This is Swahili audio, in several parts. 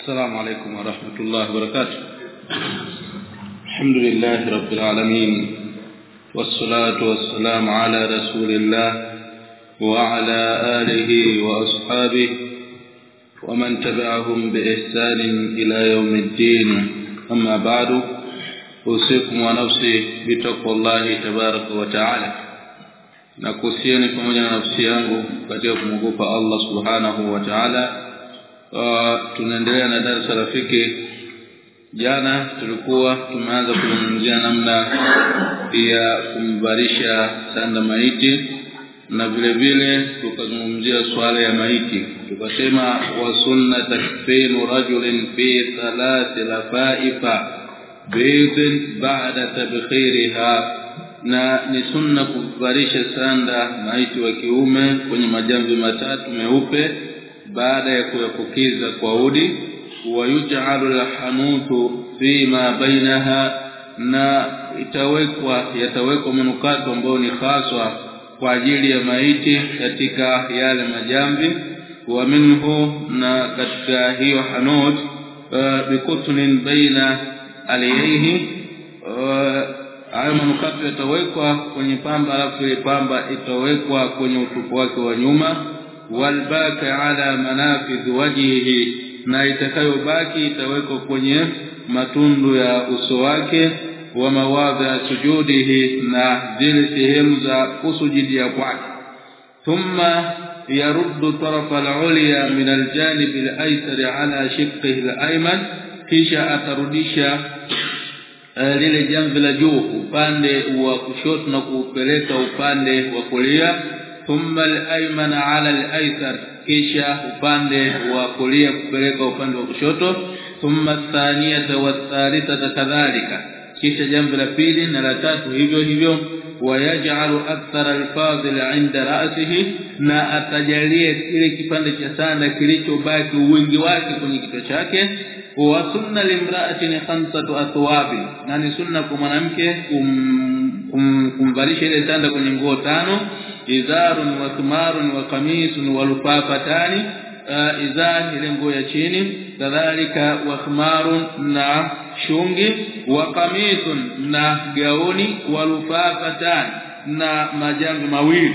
السلام عليكم ورحمة الله وبركاته. الحمد لله رب العالمين والصلاة والسلام على رسول الله وعلى آله وأصحابه ومن تبعهم بإحسان إلى يوم الدين. أما بعد أوصيكم ونفسي بتقوى الله تبارك وتعالى. kuhusiani pamoja na nafsi yangu katika subhanahu wa ta'ala uh, tunaendelea na darasa rafiki jana tulikuwa tumeanza kuzungumzia namna ya kumbarisha sanda maiti na vile vile tukazungumzia swala ya maiti. Tukasema wa sunna takfinu rajulin fi thalathi lafaifa bidin ba'da tabkhiriha. Na ni sunna kuvarisha sanda maiti wa kiume kwenye majambi matatu meupe baada ya kuyafukiza kwa udi wayuj'alu alhanutu fima bainaha na itawekwa yatawekwa manukato ambayo ni haswa kwa ajili ya maiti katika yale majambi wa minhu na katika hiyo hanut uh, bikutnin baina alayhi uh, hayo manukato yatawekwa kwenye pamba alafu ile pamba itawekwa kwenye utupu wake wa nyuma walbaki ala manafidh wajhihi na itakayobaki itawekwa kwenye matundu ya uso wake wa mawadhi ya sujudihi na zile sehemu za kusujudia kwake. Thumma yaruddu tarafa al-ulya min al-janib al-aysar ala shiqqihi al-ayman kisha atarudisha lile jamvi la juu upande wa kushoto na kuupeleka upande wa kulia thumma al-ayman ala al-aysar kisha upande wa kulia kupeleka upande wa kushoto thumma thaniyata wa thalithata kadhalika kisha jambo la pili na la tatu hivyo hivyo wayaj'alu akthar al-fadhil 'inda ra'sihi na atajalie kile kipande cha sanda kilichobaki wingi wake kwenye kichwa chake. Wa sunna limra'atin khamsatu athwabi na ni sunna kwa mwanamke kumvalisha ile sanda kwenye nguo tano izarun wa thumarun wa qamisun wa lufafatani izar ile nguo ya chini kadhalika wa thumarun na shungi wa qamisun na gauni wa lufafatani na majambi mawili.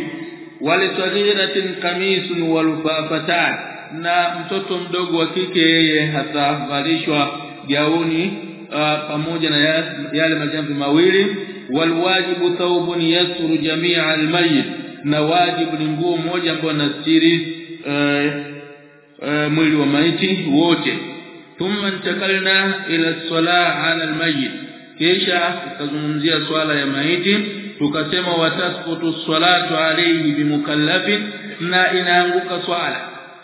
Walisaghiratin qamisun wa lufafatani na mtoto mdogo wa kike yeye hatavalishwa gauni uh, pamoja na yale majambi mawili. Walwajibu thawbun yasturu jami'a almayyit na wajibu ni nguo moja ambayo inastiri uh, uh, mwili wa maiti wote. Thumma intakalna ila sala ala almayit kisha tukazungumzia swala ya maiti tukasema watasqutu salatu alayhi bimukallafin na inaanguka swala.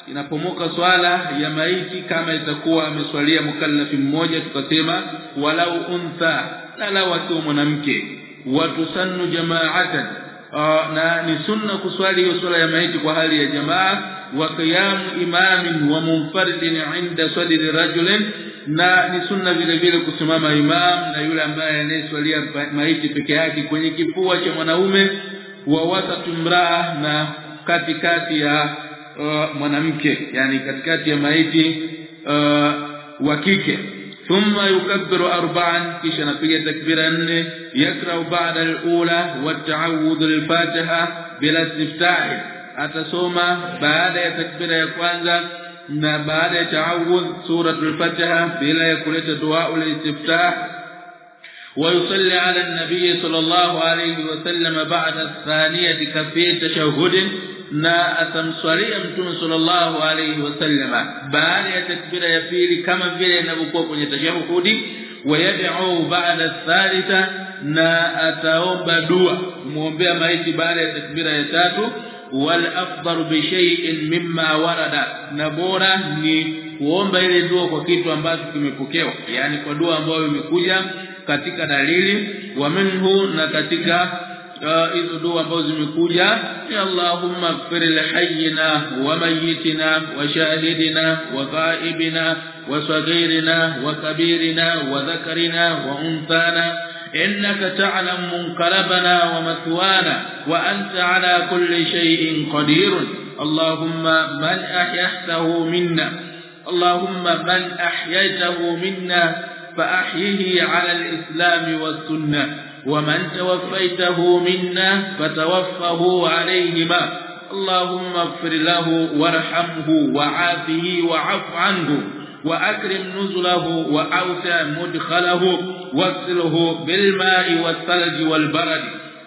Inapomoka swala ya maiti kama itakuwa ameswalia mukallafi mmoja tukasema walau untha na la akiwa mwanamke. Watusannu jama'atan na ni sunna kuswali hiyo swala ya maiti kwa hali ya jamaa. Wa qiyam imamin wa munfaridin inda sadri rajulin. Na ni sunna vile vile kusimama imam na yule ambaye anayeswalia maiti peke yake kwenye kifua cha mwanaume. Wa wasatu mraa na katikati ya uh, mwanamke. Yani katikati ya maiti uh, wa kike ثم يكبر أربعا كيش نبيه تكبيره أن يقرأ بعد الأولى والتعوذ للفاتحة بلا استفتاح. أتسوما بعد التكبيرة يا na بعد ya سورة الفاتحة بلا bila ya kuleta الاستفتاح. ويصلي على النبي صلى الله عليه وسلم بعد الثانية كفية تشهد. Na atamswalia mtume sallallahu alayhi wasallama baada ya takbira ya pili kama vile inavyokuwa kwenye tashahudi wayad'u ba'da thalitha na ataomba dua muombea maiti baada ya takbira ya tatu wal afdal bi shay'in mimma warada na bora ni kuomba ile dua kwa kitu ambacho kimepokewa yani kwa dua ambayo imekuja katika dalili wa minhu na katika hizo dua ambazo zimekuja ya Allahumma ighfir lihayyina wa mayyitina wa shahidina wa ghaibina wa saghirina wa kabirina wa dhakarina wa unthana إنك تعلم منقلبنا ومثوانا وأنت على كل شيء قدير اللهم من أحيحته منا اللهم من احييته منا فاحيه على الإسلام والسنة ومن توفيته منا فتوفه عليهما. اللهم اغفر له وارحمه وعافه وعف عنه وأكرم نزله وأوسع مدخله واغسله بالماء والثلج والبرد.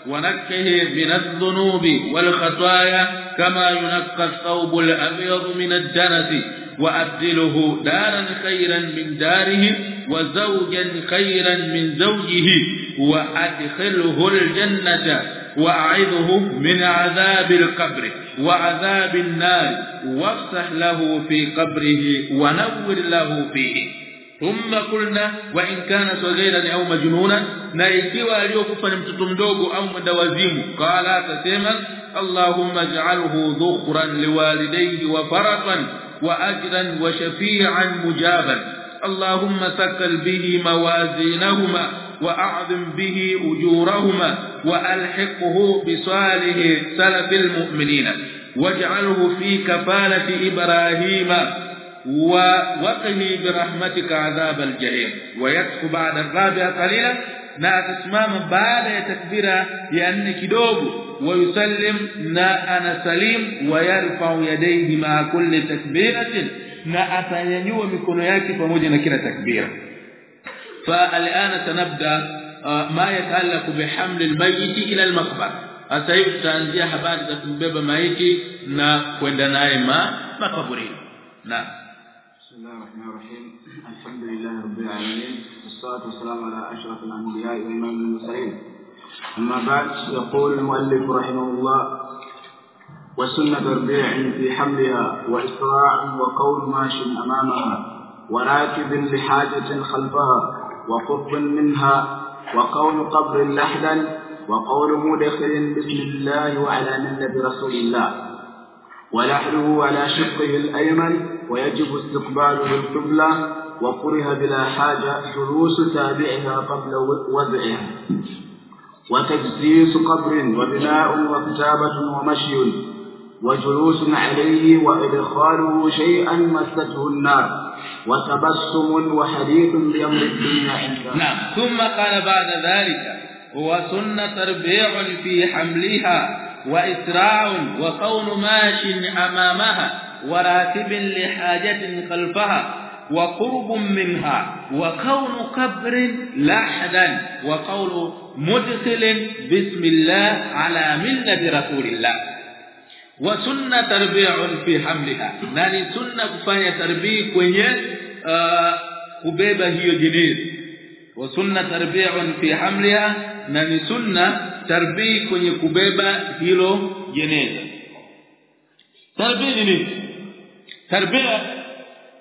ونكه من الذنوب والخطايا كما ينقى الثوب الأبيض من الدنس. وأبدله دارا خيرا من داره وزوجا خيرا من زوجه. وأدخله الجنة واعذه من عذاب القبر وعذاب النار. وافسح له في قبره ونور له فيه. ثم قلنا وإن كان صغيرا أو مجنونا نايكيوا اليو كفن متتو مدوغو أو مدوازيم قال اتسما اللهم اجعله ذخرا لوالديه وفرقا واجرا وشفيعا مجابا اللهم ثقل به موازينهما واعظم به اجورهما والحقه بصالح سلف المؤمنين واجعله في كفاله إبراهيم ووقني برحمتك عذاب الجحيم ويكف بعد الرابعه قليلا na atasimama baada ya takbira ya nne kidogo wayusallim na anasalim wayarfa'u yadayhi ma kulli takbiratin na atanyanyua mikono yake pamoja na kila takbira فالآن سنبدأ آه، ما يتعلق بحمل الميت إلى المقبرة. اسايف تانزيا حبالي ذا كمبيبا مايتي نا كوندا نايما مقبرين نعم بسم الله الرحمن الرحيم. الحمد لله رب العالمين. والصلاة والسلام على أشرف الأنبياء وإمام المرسلين. أما بعد يقول المؤلف رحمه الله وسنة الربيع في حملها وإسراع وقول ماشي أمامها وراكب لحاجة خلفها وقرب منها وقول قبر لحدا وقول مدخل بسم الله وعلى ملة رسول الله. ولحده على شقه الأيمن ويجب استقباله القبلة وكره بلا حاجة جلوس تابعها قبل وضعها. وتجسيس قبر وبناء وكتابة ومشي وجلوس عليه وإدخاله شيئا مسته النار. وتبسم وحديث بأمر الدنيا عنده نعم. ثم قال بعد ذلك وسنة تربيع في حملها وإسراع وكون ماش أمامها وراتب لحاجة خلفها وقرب منها وكون قبر لحدا وقول مدخل بسم الله على ملة رسول الله. wa sunna tarbi'un fi hamliha. Nani sunna kufanya tarbii kwenye uh, kubeba hiyo jenezi wa sunna tarbi'un fi hamliha. Nani sunna tarbii kwenye kubeba hilo jeneza. Tarbii ni nini?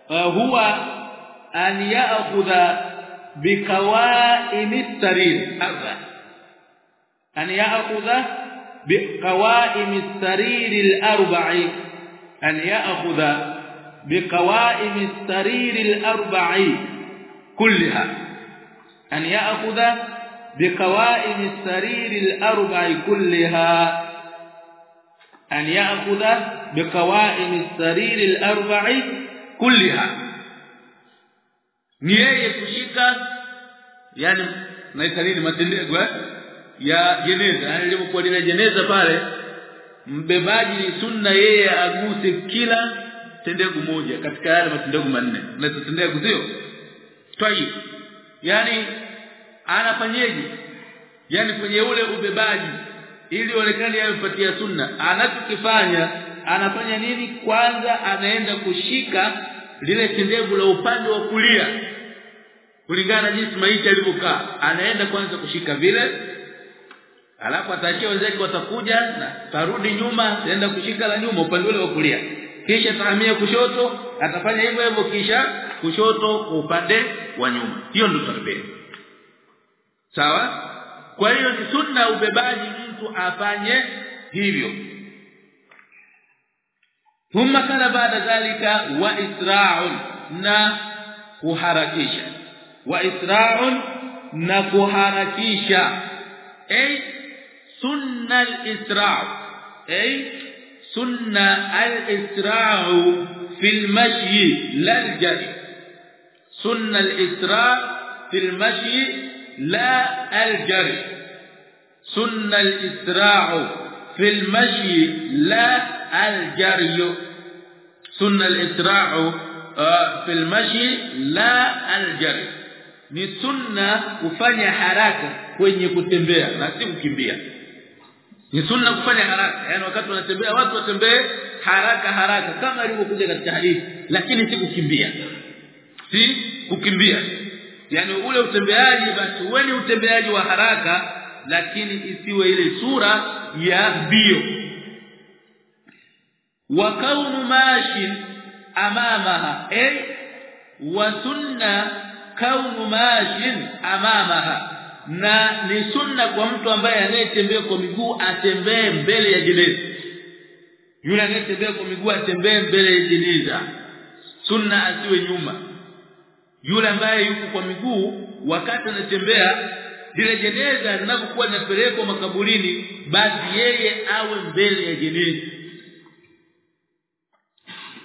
Uh, huwa an ya'khudha bikawa'in at-tarir an ya'khudha بقوائم السرير الأربع أن يأخذ بقوائم السرير الأربع كلها. أن يأخذ بقوائم السرير الأربع كلها. أن يأخذ بقوائم السرير الأربع كلها. ni yeye kushika yani naita nini matendo ya jeneza yani ilipokuwa lile jeneza pale mbebaji sunna yeye aguse kila tendegu moja katika yale matendegu manne. Na tendegu sio? Tayib yani anafanyeje? Yani kwenye ule ubebaji ili onekane yamepatia sunna anachokifanya anafanya nini? Kwanza anaenda kushika lile tendevu la upande wa kulia. Kulingana na jinsi maiti alivyokaa anaenda kwanza kushika vile alafu ataachia wenzake watakuja na tarudi nyuma ataenda kushika la nyuma upande ule wa kulia. Kisha tahamia kushoto atafanya hivyo hivyo kisha kushoto upande wa nyuma. Hiyo ndio tarbia sawa? Kwa hiyo ni sunna ubebaji mtu afanye hivyo. Thumma kana baada dhalika wa isra'un na kuharakisha. Wa isra'un na kuharakisha sunna al-isra' ay sunna al-isra'u في المشي لا الجري. سنة الإسراع في المشي لا الجري. سنة الإسراع في المشي لا الجري. سنة الإسراع في المشي لا الجري. Ni sunna kufanya haraka kwenye kutembea na si kukimbia. Ni sunna kufanya haraka. Yani wakati wanatembea watu watembee haraka haraka. Kama ilivyokuja katika hadithi lakini si kukimbia. Si kukimbia. Yani ule utembeaji basi uwe ni utembeaji wa haraka lakini isiwe ile sura ya bio wa kaunu mashin amamaha ay wa sunna kaunu mashin amamaha na ni sunna kwa mtu ambaye anayetembea kwa miguu atembee mbele ya jeneza. Yule anayetembea kwa miguu atembee mbele ya jeneza. Sunna asiwe nyuma. Yule ambaye yuko kwa miguu wakati anatembea lile jeneza linapokuwa linapelekwa makaburini basi yeye awe mbele ya jeneza.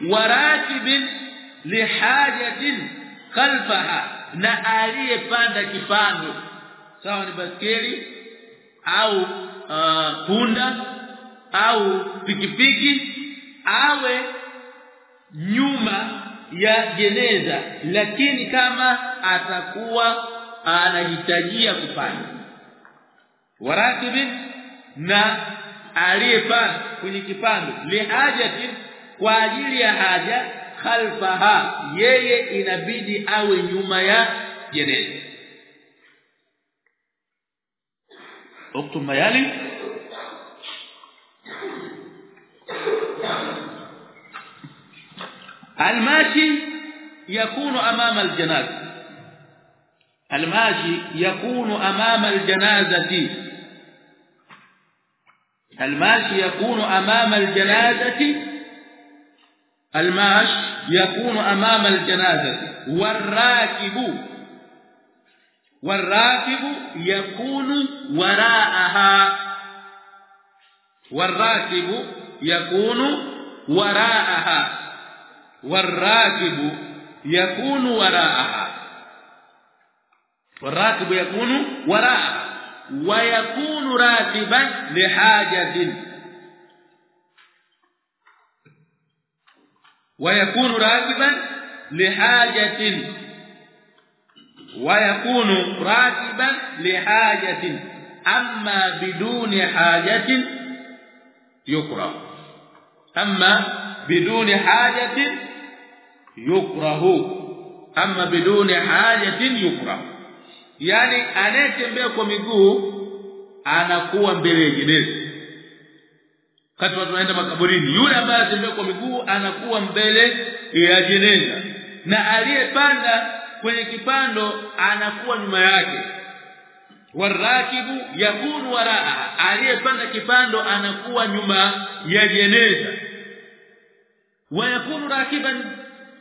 Waratibin lihajatin khalfaha na aliyepanda kipando sawa ni baskeli au uh, punda au pikipiki awe nyuma ya jeneza lakini kama atakuwa anahitajia kupanda warakibi na aliyepanda kwenye kipando lihajati kwa ajili ya haja khalfaha yeye inabidi awe nyuma ya jeneza أكتب ما يلي الماشي يكون أمام الجنازة. الماشي يكون أمام الجنازة. الماشي يكون أمام الجنازة. الماش يكون أمام الجنازة. والراكب والراكب يكون وراءها والراكب يكون وراءها والراكب يكون وراءها والراكب يكون وراءها ويكون راكبا لحاجة ويكون راكبا لحاجة ويكون راكبا لحاجة أما بدون حاجة يكره أما بدون حاجة يكره أما بدون حاجة يكره yani anayetembea kwa miguu anakuwa mbele ya jeneza kati watu wanaenda makaburini yule ambaye anatembea kwa miguu anakuwa mbele ya jeneza na aliyepanda kwenye kipando anakuwa nyuma yake. Warakibu yakunu waraa aliyepanda kipando anakuwa nyuma ya jeneza. Wayakunu rakiban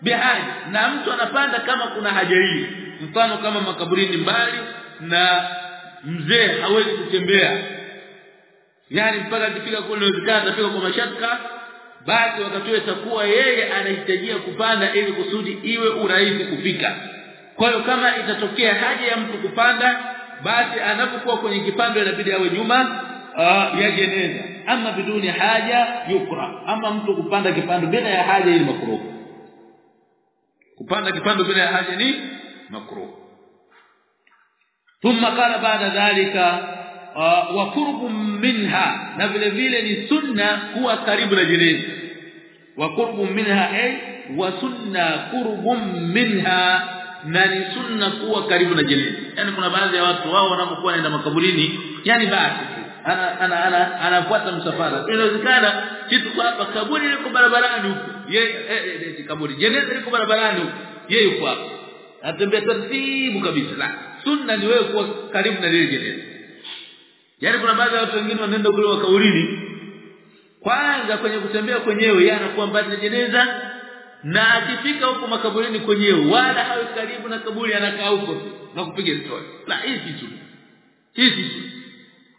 bihaji na mtu anapanda kama kuna haja hii. Mfano kama makaburini mbali na mzee hawezi kutembea. Yani mpaka kifika kule inawezekana atafika kwa mashaka basi wakati itakuwa takuwa yeye anahitajia kupanda ili kusudi iwe urahisi kufika kwa hiyo kama itatokea haja ya mtu kupanda basi anapokuwa kwenye kipando inabidi awe nyuma uh, ya jeneza. Ama biduni haja yukra. Ama mtu kupanda kipando bila ya haja ni makruh. Kupanda kipando bila ya haja ni makruh. Thumma qala bada dhalika uh, wa qurbu minha. Na vile vile ni sunna kuwa karibu na jeneza. Wa qurbu minha ay wa sunna qurbu minha na ni sunna kuwa karibu na jeneza yani kuna baadhi ya watu wao wanapokuwa naenda makaburini yani basi ana ana ana anafuata msafara. Inawezekana kitu kwa hapa kaburi liko barabarani huko. Yeye eh, kaburi. Jeneza liko barabarani huko. Yeye yuko hapa. Atembea taratibu kabisa. La sunna ni wewe kuwa karibu na lile jeneza. Yani kuna baadhi ya watu wengine wanaenda kule wakaulini kwanza kwenye kutembea kwenyewe yeye anakuwa mbali na jeneza na akifika huko makaburini kwenyewe wala hawe karibu na kaburi anakaa huko na kupiga story. La hizi tu. Hizi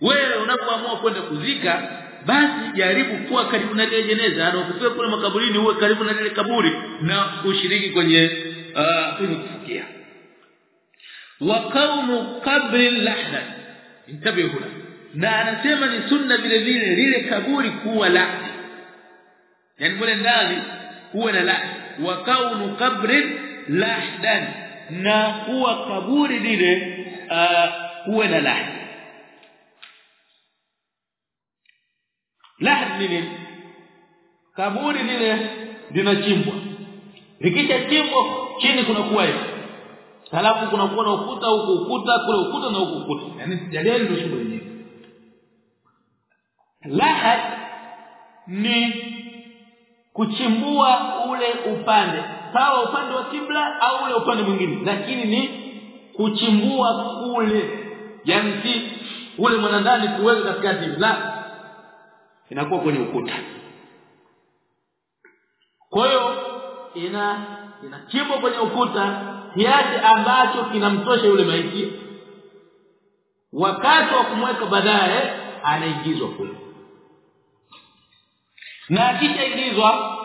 wewe unapoamua kwenda kuzika basi jaribu kuwa karibu na ile jeneza. Na ukifika kule makaburini uwe karibu na ile kaburi na ushiriki kwenye uh, kufikia. Wa kaunu qabri lahna intabi huna. Na anasema ni sunna vile vile lile kaburi kuwa lahdi yani mule ndani kuwe na lahdi wa kaunu qabrin lahdan. Na kuwa kaburi lile uh, kuwe na lahdi lahd ni nini? Kaburi lile linachimbwa. Likisha chimbwa chini kuna kuwa hivi. Halafu kuna kuwa na ukuta huko ukuta kule ukuta na huko ukuta. Yani jadili ndio shughuli yenyewe lahad ni kuchimbua ule upande. Sawa upande wa kibla au ule upande mwingine. Lakini ni kuchimbua kule yani ule mwanandani kuweka katikati la inakuwa kwenye ukuta. Kwa hiyo ina inachimbwa kwenye ukuta kiasi ambacho kinamtosha yule maiti. Wakati wa kumweka baadaye anaingizwa kule na akishaingizwa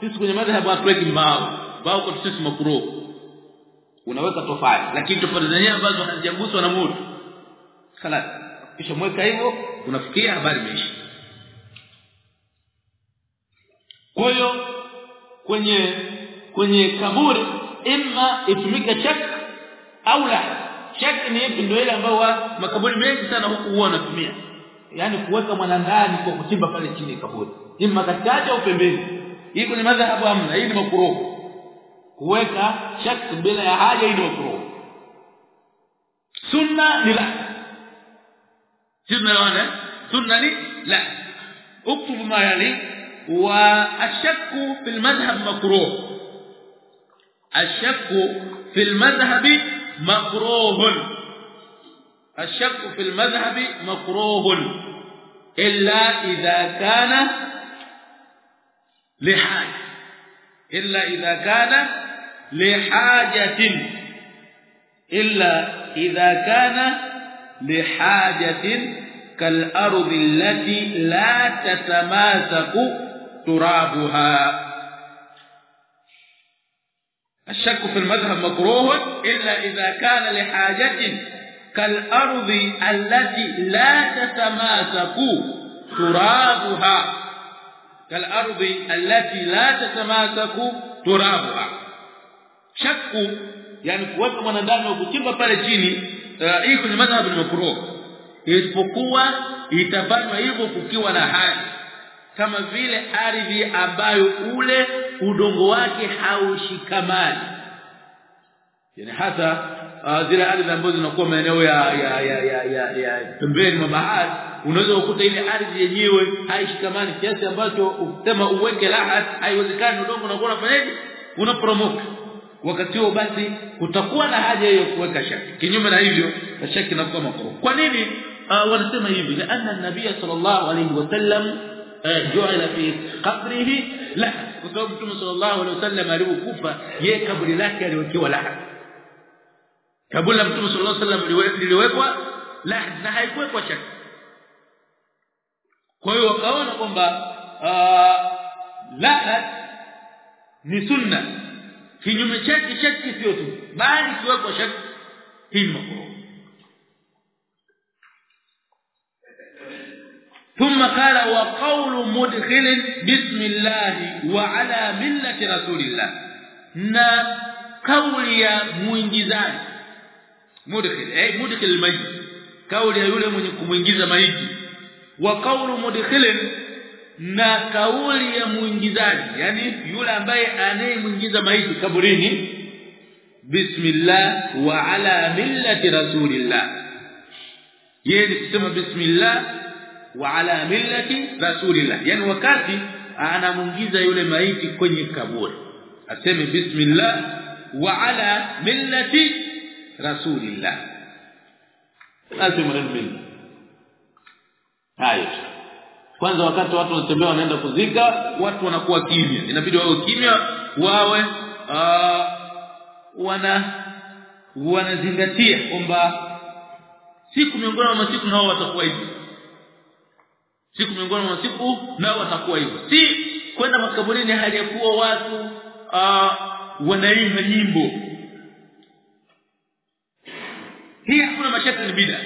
sisi kwenye madhhabu hatuweki mbao bao kwa sisi makruh. Unaweka tofali. Lakini tofali zenyewe ambazo hazijaguswa na moto khalas kisha mweka hivyo unafikia habari imeisha. Kwa hiyo kwenye kwenye kaburi imma itumike shak au la. Shak ni ndio ile ambayo makaburi mengi sana huku huwa wanatumia yani kuweka mwana ndani kwa kuchimba pale chini kaburi imma katikati au pembeni hii kwenye madhahabu amna hii ni makruh kuweka shak bila ya haja hii ni makruh sunna ni la sunna lawana sunna ni la اكتب ما يلي والشك في المذهب مكروه الشك في المذهب مكروه الشك في المذهب مكروه إلا إذا كان لحاجة. إلا إذا كان لحاجة. إلا إذا كان لحاجة كالأرض التي لا تتماسك ترابها. الشك في المذهب مكروه. إلا إذا كان لحاجة كالأرض التي لا تتماسك ترابها كالأرض التي لا تتماسك ترابها شك yani kuweka mwanadamu wa kuchimba pale chini hii kwenye madhhabu ni makruh isipokuwa itafanywa hivyo kukiwa na haja kama vile ardhi ambayo ule udongo wake haushikamani yani hata uh, zile ardhi ambazo zinakuwa maeneo ya ya ya ya, ya, ya pembeni mwa bahari unaweza kukuta ile ardhi yenyewe haishikamani kiasi ambacho ukisema uweke lahat haiwezekani udongo unakuwa unafanyaje? Unaporomoka wakati huo basi utakuwa na haja hiyo kuweka shaki. Kinyume na hivyo shaki inakuwa makruh kwa nini? Uh, wanasema hivi laana nabii sallallahu alaihi wasallam ju'ila fi qabrihi la kwa sababu mtume sallallahu alaihi wasallam alipokufa yeye kaburi lake aliwekewa lahad kaburi la mtume sallallahu alayhi wasallam liliwekwa lahad na haikuwekwa shaki kwa hiyo wakaona kwamba lahad ni sunna kinyume chake shaki sio tu bali kiwekwa shaki hii ni makruh ثم قال وقول مدخل بسم الله وعلى مله رسول الله na kauli ya muingizaji mudkhil eh mudkhil mayit kauli ya yule mwenye kumuingiza maiti. Wa kaulu mudkhilin na kauli ya muingizaji yani yule ambaye anayemuingiza maiti kaburini bismillah wa ala millati rasulillah. Yeye kusema bismillah wa ala millati rasulillah. Yani wakati anamuingiza yule maiti kwenye kaburi aseme bismillah wa ala millati rasulillah. Lazima maneno hayo kwanza wakati watu wanatembea wanaenda kuzika watu wanakuwa kimya. Inabidi wawe kimya wawe uh, wana wanazingatia kwamba siku miongoni mwa masiku nao watakuwa hivi. Siku miongoni mwa siku nao watakuwa hivyo si kwenda makaburini hali ya kuwa watu uh, wanaimba nyimbo hii hakuna mashaka ni bid'a.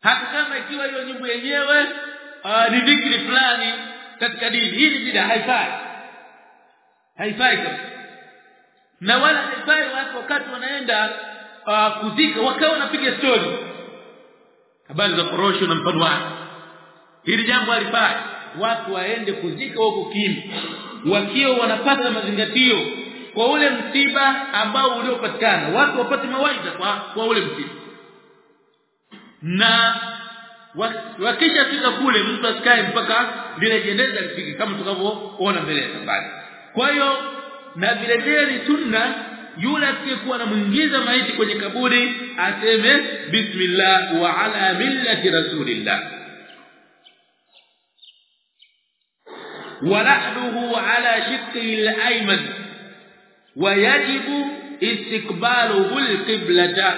Hata kama ikiwa hiyo nyimbo yenyewe uh, ni dhikri fulani katika dini. Hii ni bid'a haifai. Haifai na wala haifai watu wakati wanaenda uh, kuzika wakawa wanapiga story. Habari za korosho na mfano wake hili jambo halifai. Watu waende kuzika huko kimya. Wakiwa wanapata mazingatio kwa ule msiba ambao uliopatikana watu wapate mawaidha kwa kwa ule msiba. Na wakisha fika kule mtu asikae mpaka vile jeneza lifike kama tukavyoona mbele mbali. Kwa hiyo na vile vile ni sunna yule atakayekuwa anamuingiza maiti kwenye kaburi aseme bismillah wa ala millati rasulillah. Wa nahduhu ala shiqqi al-ayman. ويجب استقباله القبلة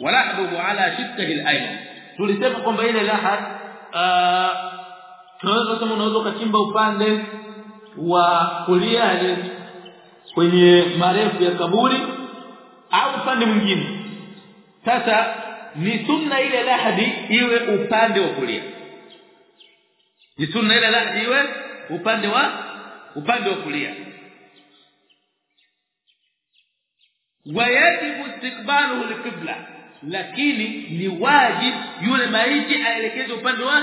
ولحده على شقه الايمن tulisema kwamba ile lahad tunaweza kusema unaweza kuchimba upande wa kulia kwenye marefu ya kaburi au upande mwingine sasa ni sunna ile lahadi iwe upande wa kulia ni sunna ile lahadi iwe upande wa upande wa kulia Wayajibu istiqbaluhu liqibla lakini ni wajib yule maiti aelekeze upande wa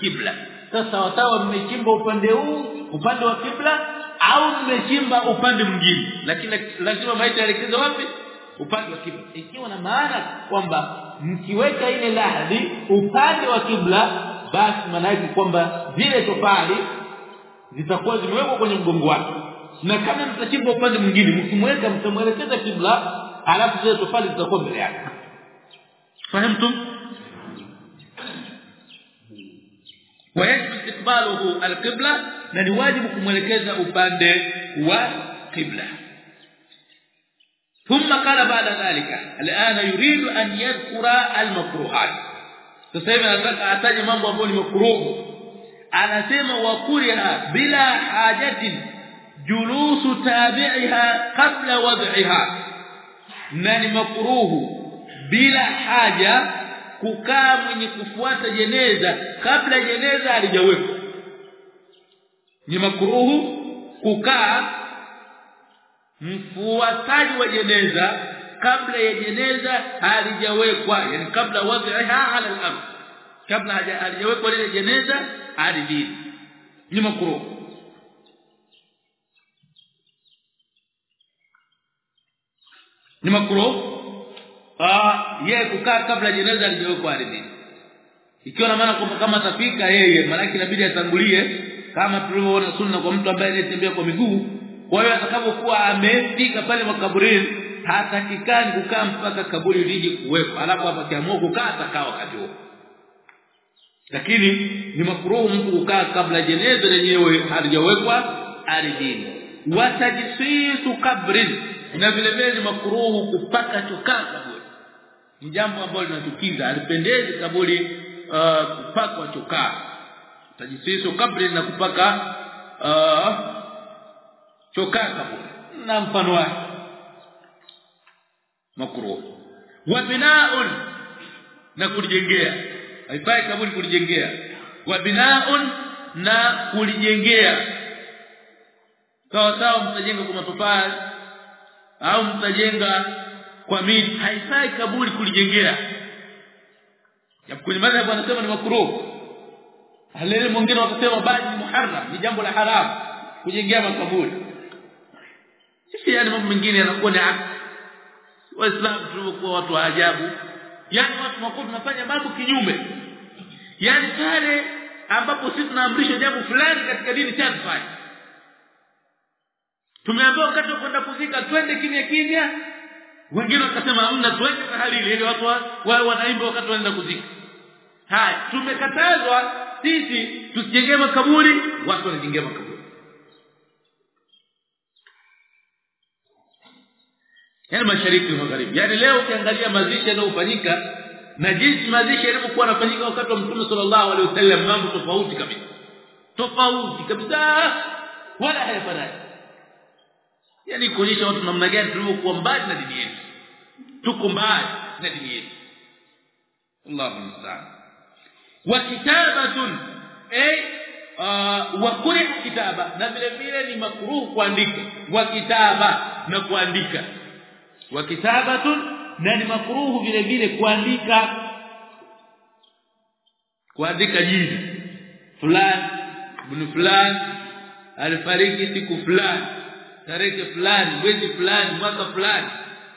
kibla sasa watawa mmechimba upande huu upande wa kibla au mmechimba upande mwingine? Lakini lazima maiti aelekeze wapi? Upande wa kibla ikiwa na maana kwamba mkiweka ile lahadi upande wa kibla basi maana kwamba zile tofali zitakuwa zimewekwa kwenye mgongo wake na kama mtachimba upande mwingine mkimweka mtamwelekeza kibla alafu zile tofali zitakuwa mbele yake fahamtum ويجب استقباله القبلة na ni wajibu kumwelekeza upande wa qibla ثم قال بعد ذلك الان يريد ان يذكر المكروهات sasa hivi anataka ataje mambo ambayo ni makruhu anasema wakuriha bila hajatin julusu tabi'iha kabla wad'iha. Na ni makruhu bila haja kukaa mwenye kufuata jeneza kabla jeneza halijawekwa ni makruhu kukaa mfuataji wa jeneza kabla ya jeneza halijawekwa yani kabla wadhiha ala al-ard. Kabla halijawekwa lile jeneza ardhini ni makruhu ni makruh? Ah yeye kukaa kabla jeneza halijawekwa ardhini ikiwa na maana kwamba kama atafika yeye maana inabidi atangulie kama tulivyoona sunna kwa mtu ambaye anatembea kwa miguu. Kwa hiyo atakapokuwa amefika pale makaburini hatakikani kukaa mpaka kaburi lije kuwekwa alafu hapa kiamua kukaa atakaa wakati huo. Lakini ni makruhu mtu kukaa kabla jeneza lenyewe halijawekwa ardhini. Watajisisu kabrin na vile vile ni makuruhu kupaka chokaa kaburi. Ni jambo ambalo linachukiza alipendezi kaburi uh, kupakwa chokaa. Tajisisu kabri na kupaka uh, chokaa kaburi. Na mfano wake. Makuruhu wa bina'un na kulijengea. Haifai kaburi kulijengea. Wa bina'un na kulijengea. Sawa sawa mtajenga kwa matofali au mtajenga kwa miti haifai kaburi kulijengea. Japo kwenye madhhabu anasema ni makruh. Halele mwingine wakasema bali ni muharram ni jambo la haramu kujengea makaburi. Sisi yani mambo mengine yanakuwa ni waislamu tulikuwa watu wa ajabu. Yani watu wako tunafanya mambo kinyume. Yani pale ambapo sisi tunaamrishwa jambo fulani katika dini chanfanya tumeambiwa wakati wa kwenda kuzika twende kimya kimya. Wengine wakasema hamna tuweke tahalili ili watu wao wanaimba wakati wanaenda kuzika. Haya tumekatazwa sisi tusijengee makaburi watu wanajengea makaburi. Yani mashariki na magharibi. Yani leo ukiangalia mazishi yanayofanyika na jinsi mazishi yalivyokuwa yanafanyika wakati wa Mtume sallallahu alaihi wasallam mambo tofauti kabisa. Tofauti kabisa. Wala hayafanani yani kuonyesha watu namna gani tulivyokuwa mbali na dini yetu. Tuko mbali na dini yetu. Allahu musta'an. Wa kitabatun ay wa kuri kitaba. Na vile vile ni makruh kuandika. Wa kitaba na kuandika. Wa kitabatun na ni makruh vile vile kuandika. Kuandika jina. Fulani ibn fulani alifariki siku fulani tarehe fulani mwezi fulani mwaka fulani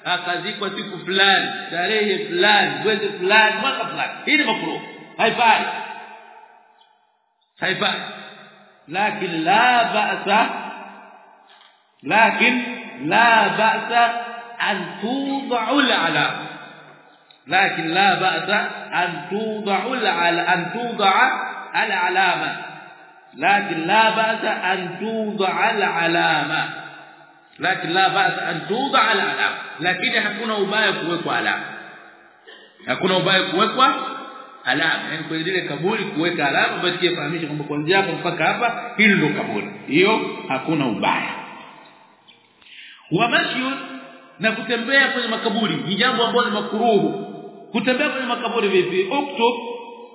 akazikwa siku fulani tarehe fulani mwezi fulani mwaka fulani hii ni makruh haifai haifai lakini la ba'sa lakini la ba'sa an tud'u al'alam لكن لا باس ان توضع ان توضع العلامه لكن لا باس ان توضع lakini la ba'sa an tudha ala alam. Lakini hakuna ubaya kuwekwa alama hakuna ubaya kuwekwa alama yani kwa ile kaburi kuweka alama basi yafahamisha kwamba kuanzia hapo mpaka hapa hili ndio kaburi. Hiyo hakuna ubaya. Wa na kutembea kwenye makaburi ni jambo ambalo ni makuruhu. Kutembea kwenye makaburi vipi? Uktub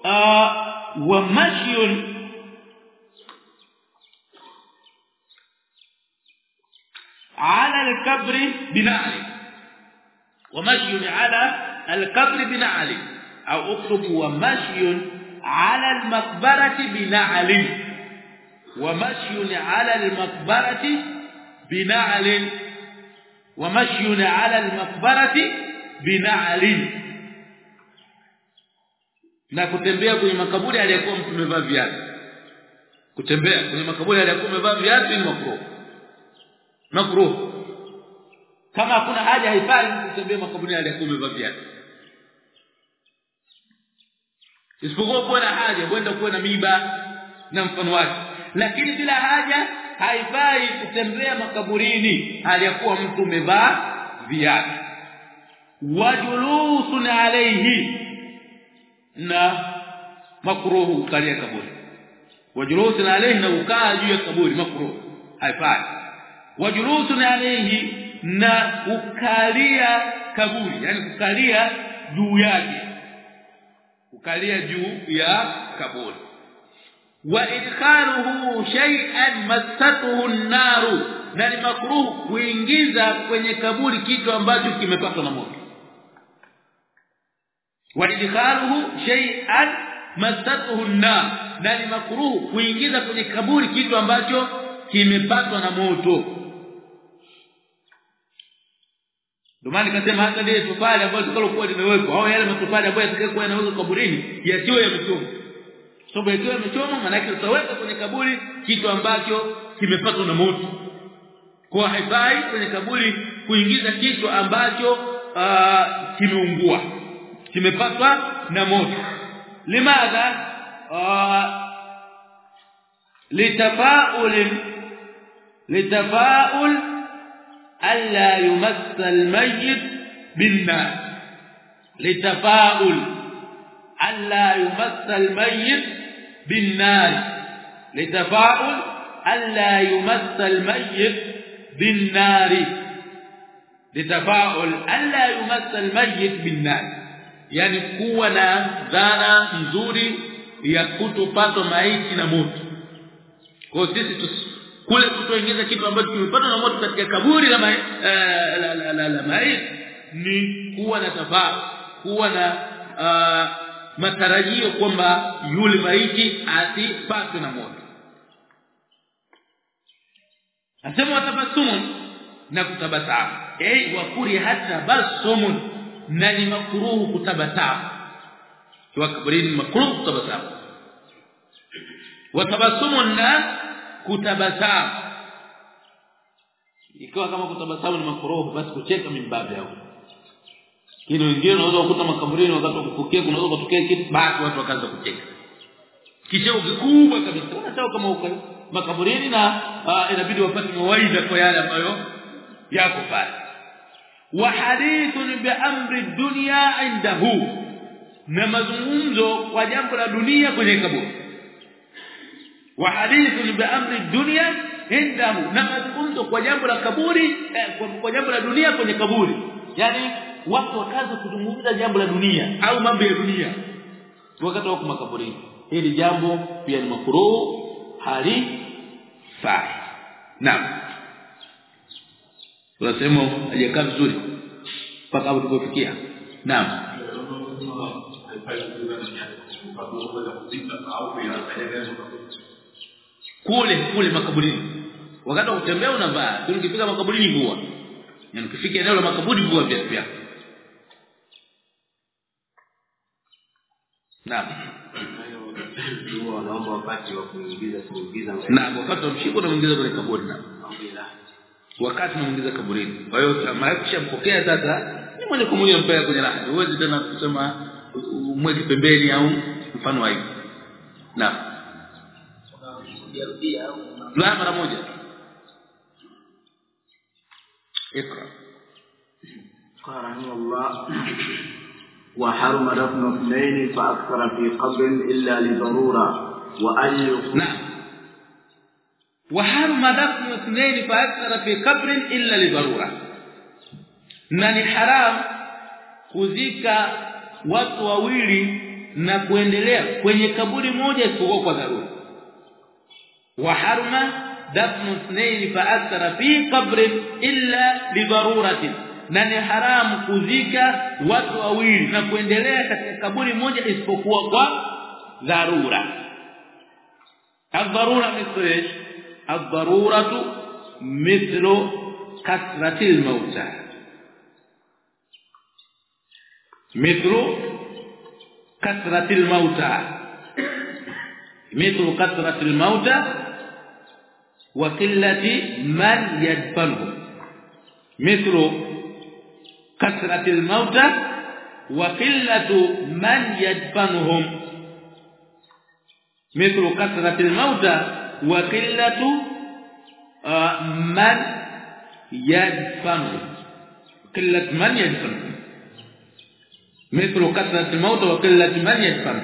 uh, wa على القبر بنعل ومشي على القبر بنعل او اكتب ومشي على المقبرة بنعل ومشي على المقبرة بنعل ومشي على المقبرة بنعل na kutembea kwenye makaburi aliyokuwa mtu amevaa viatu kutembea kwenye makaburi aliyokuwa amevaa viatu ni makruh makruh. Kama hakuna haja haifai kutembea makaburi yale amevaa viatu isipokuwa kuwa na haja kwenda kuwa na miba na mfano wake. Lakini bila haja haifai kutembea makaburini aliyakuwa mtu umevaa viatu. Wajulusun alayhi na makruhu ukalia kaburi. Wajulusun alayhi na ukaa juu ya kaburi makruhu haifai wajulusun alayhi na ukalia kaburi yani kukalia juu yake. Kukalia juu ya kaburi. Wa idkhaluhu shay'an massatuhu an-nar na ni makruh kuingiza kwenye kaburi kitu ambacho kimepatwa na moto. Wa idkhaluhu shay'an massatuhu an-nar na ni makruh kuingiza kwenye kaburi kitu ambacho kimepatwa na moto ndio maana nikasema hata lile tofali ambalo tukalokuwa limewekwa au yale matofali ambayo yatakayokuwa yanawekwa kaburini yasiwe yamechomwa. Sababu yakiwa yamechomwa maana yake utaweka kwenye kaburi kitu ambacho kimepatwa na moto kwa haifai kwenye kaburi kuingiza kitu ambacho uh, kimeungua kimepatwa na moto limadha uh, litafaul litafaul alla yumassa almayyit binnar litafaul alla yumassa almayyit بالنار لتفاؤل الا يمس الميت بالنار لتفاؤل الا يمس الميت بالنار yani kuwa na dhana nzuri ya kutopatwa maiti na moto kwa kule kutoingiza kitu ambacho kimepatwa na moto katika kaburi la maiti la, la, la, la mai, ni kuwa na tafaa kuwa na uh, matarajio kwamba yule maiti asipatwe na moto. Asema watabasumu na kutabasamu. Eh wakuri hata basumu na ni makruhu kutabasamu. Kwa kaburini makruhu kutabasamu. Watabasumu na kutabasamu. Ikiwa kama kutabasamu ni makruhu basi kucheka mimbabe au kile wengine unaweza kukuta makaburini wakati wa kupokea kunaweza kutokea kitu basi watu wakaanza kucheka. Kisha ukikubwa kabisa. Unataka kama uko makaburini na uh, inabidi wapate mawaidha kwa yale ambayo yako pale. Wa hadithun bi amri dunya indahu. Na mazungumzo kwa jambo la dunia kwenye kaburi wa hadithu bi amri dunya indahu. Na mazungumzo kwa jambo la kaburi eh, kwa, jambo la dunia kwenye kaburi. Yani watu wakaanza kuzungumza jambo la dunia au mambo ya dunia. Wakati wako makaburini hili jambo pia ni makruh hali sahi. Naam. Tunasema hajakaa vizuri mpaka hapo tulipofikia. Naam kule kule makaburini. Wakati wa unavaa ukifika makaburini vua na ukifika eneo la makaburi vua viatu vyako naam. Wanaomba wakati wa kuingiza kuingiza naam wakati wa mshiko unaingiza kaburi na wakati unaingiza kaburini. Kwa hiyo kama ukishampokea sasa ni mwenye kumulia mpaya kwenye raha huwezi tena kusema mwezi pembeni au mfano wa hivi. Naam la mara moja اقرا قال رحمه الله وحرم دفن اثنين فأكثر في قبر إلا لضرورة وأي نعم وحرم دفن اثنين فأكثر في قبر إلا لضرورة na ni haram kuzika watu wawili na kuendelea kwenye kaburi moja isipokuwa kwa dharura wa harma dafnu ithnain fa akthara fi qabrin illa li daruratin na ni haramu kuzika watu wawili na kuendelea katika kaburi moja isipokuwa kwa dharura الضروره مثل ايش الضروره مثل كثره الموتى مثل كثرة الموتى مثل كثرة الموتى وقلة من يدفنهم مثل كثرة الموتى وقلة من يدفنهم مثل كثرة الموتى وقلة من يدفنهم قلة من يدفنهم mithlu kathrati al-maut wa qillati man yadfan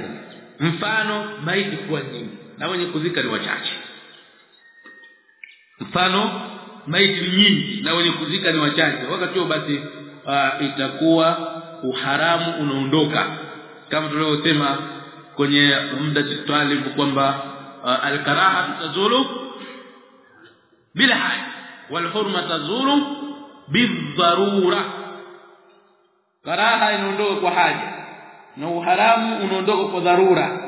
mfano maiti kuwa nyingi na wenye kuzika ni wachache mfano maiti nyingi na wenye kuzika ni wachache. Wakati huo basi uh, itakuwa uharamu unaondoka. Kama tulivyosema kwenye muda tutalibu kwamba uh, al-karaha tazulu bila haja walhurma tazulu bidharura karaha inaondoka kwa haja na uharamu unaondoka kwa dharura.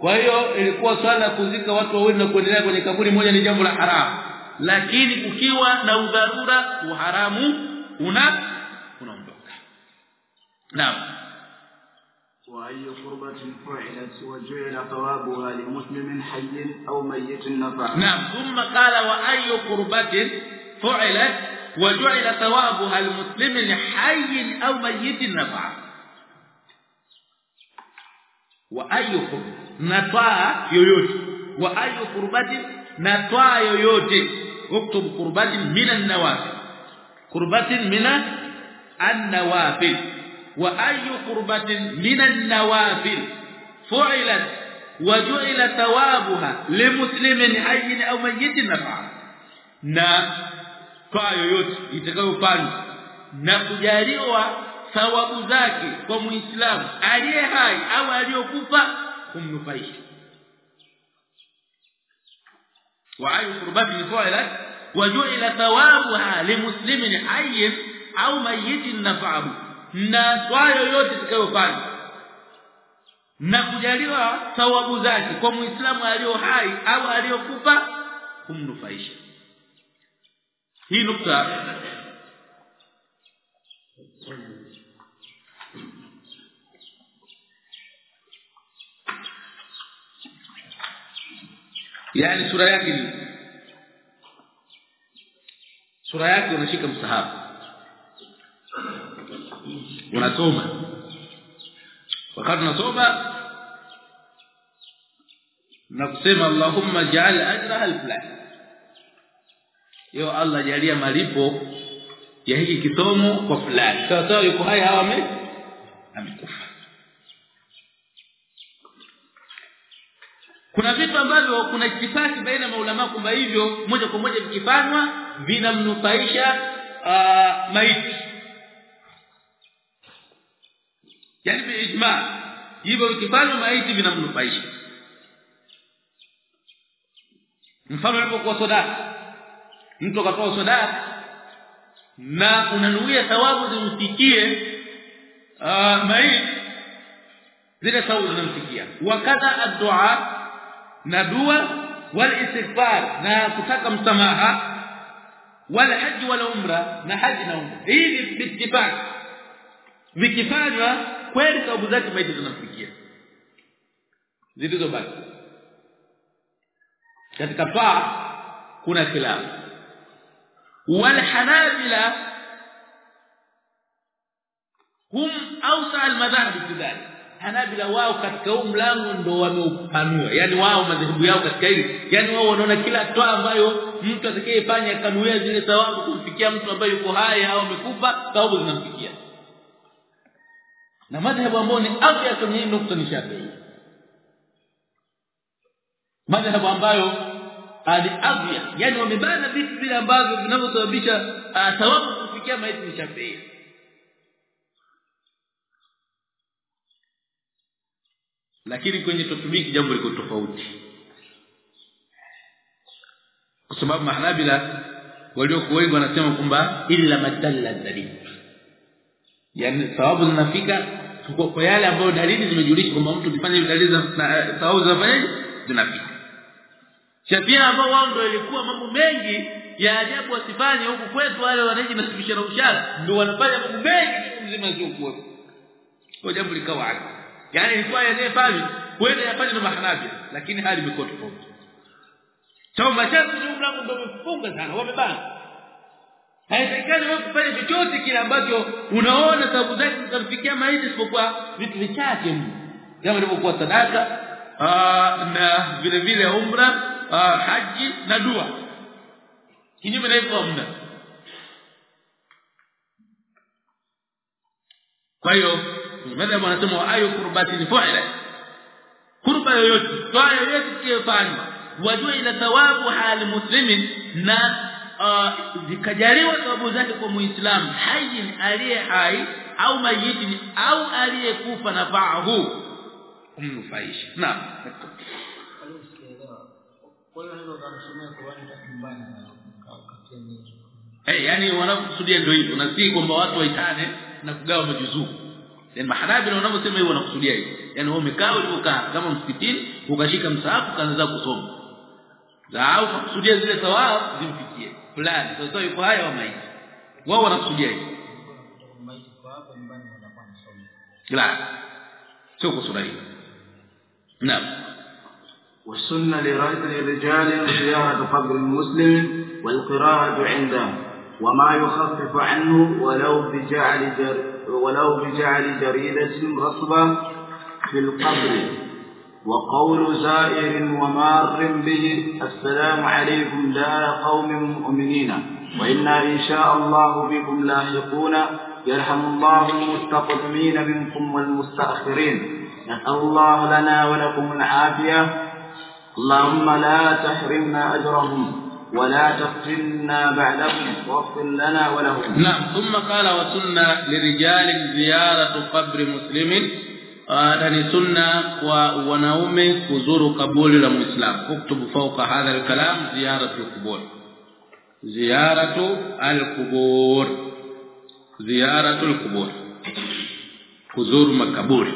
Kwa hiyo ilikuwa swala kuzika watu wawili na kuendelea kwenye kaburi moja ni jambo la haramu lakini ukiwa na udharura uharamu una unaondoka naam وأي قربة فعلت وجعل ثوابها لمسلم حي أو ميت نفع نعم ثم قال وأي قربة فعلت وجعل ثوابها المسلم لحي او ميت نفع واي قرب نطاع yoyote wa ayu qurbati natwa yoyote uktub qurbatin min an-nawafil qurbatin min an-nawafil wa ayu qurbatin min an-nawafil fu'ilat wa ju'ila thawabuha limuslimin hayyin aw mayyitin nafa na kwa yoyote itakayofanywa na kujaliwa thawabu zake kwa muislamu aliye hai au aliyokufa kumnufaisha wa ayu qurbati وجعل ثوابها لمسلم حي au mayiti nafa'ahu na kwa yoyote itakayofanywa na kujaliwa thawabu zake kwa muislamu aliyo hai au aliyokufa kumnufaisha hii nukta yani sura yake ni sura yake unashika msahafu unasoma wakati unasoma na kusema Allahumma ja'al ajraha al-fulani yo Allah jalia malipo ya hiki kisomo kwa fulani sawa sawa yuko hai hawa ame amekufa kuna vitu ambavyo kuna itifaki baina maulama kwamba hivyo moja kwa moja vikifanywa vinamnufaisha uh, maiti. Yani biijma hivyo vikifanywa maiti vinamnufaisha. Mfano ulipokuwa sadaka mtu akatoa sadaka na unanuia thawabu zimfikie uh, maiti zile thawabu zinamfikia wakadha ad-du'a na dua wal istighfar na kutaka msamaha wal hajj wal umra na haji na umra. Hivi ni vikifanywa kweli sababu zake maiti tunafikia zilizobaki. Katika faa kuna khilafu. Wal hanabila hum awsa al madhhab kidhalik hanabila wao katika huu mlango ndo wameupanua. Yani wao madhehebu yao katika hili. Yani wao wanaona kila toa ambayo mtu atakayefanya kanuia zile thawabu kumfikia mtu ambaye yuko hai au amekufa thawabu zinamfikia. Na madhehebu ambao ni afya kwenye hii nukta ni Shafi'i. Madhehebu ambayo ali afya. Yani wamebana vitu vile ambavyo vinavyosababisha thawabu kufikia maiti ni Shafi'i lakini kwenye tatbiki jambo liko tofauti. Kwa sababu mahanabila waliokuwa wengi wanasema kwamba illa madalla dalil. Yani sababu zinafika kwa yale ambayo dalili zimejulisha kwamba mtu ukifanya hiyo dalili na sababu zinafanyaje zinafika. Shafia ambao wao ndio ilikuwa mambo mengi ya ajabu wasifanye huku kwetu wale wanaji nasibisha na ushara ndio wanafanya mambo mengi mzima sio kwa jambo likawa haki yani ilikuwa yanayefanya kwenda yafanye na mahanabi lakini hali imekuwa tofauti. Sawa cha mlango ndio mfunga sana wamebana. Haitakikani wewe kufanya chochote kile ambacho unaona sababu zake zitamfikia maiti isipokuwa vitu vichache mno. Kama ilivyokuwa sadaka na vile vile umra haji na dua. Kinyume na hivyo hamna. Kwa hiyo madhhabu anasema ayu qurbatin fu'ila kurba yoyote toa yoyote kiyofanywa wajua ila thawabu hali muslimin na zikajaliwa thawabu zake kwa muislamu hayyin aliye hai au mayiti au aliyekufa nafaahu kumnufaisha naam. Eh yani wanakusudia ndio hivyo na si kwamba watu waitane na kugawa majuzuu yani mahanabila wanavyosema hivyo wanakusudia hivyo yani wewe umekaa ulipokaa kama msikitini ukashika msahafu kaanza kusoma au kusudia zile thawabu zimfikie fulani sasa yuko haya wa maiti wao wanakusudia hivyo la sio kusura hiyo naam والسنة للرجال زيارة قبر المسلم والقراءة عنده وما يخفف عنه ولو بجعل جر ولو بجعل جريدة رطبة في القبر وقول زائر ومار به السلام عليكم دار قوم مؤمنين وإنا إن شاء الله بكم لاحقون يرحم الله المستقدمين منكم والمستأخرين. نسأل الله لنا ولكم العافية. اللهم لا تحرمنا أجرهم. ولا تفتنا بعدهم واغفر لنا ولهم. نعم ثم قال وسنة لرجال زيارة قبر مسلم. ادني سنة ووناوم يزور قبور المسلم اكتب فوق هذا الكلام زيارة القبور زيارة القبور زيارة القبور حضور مقابر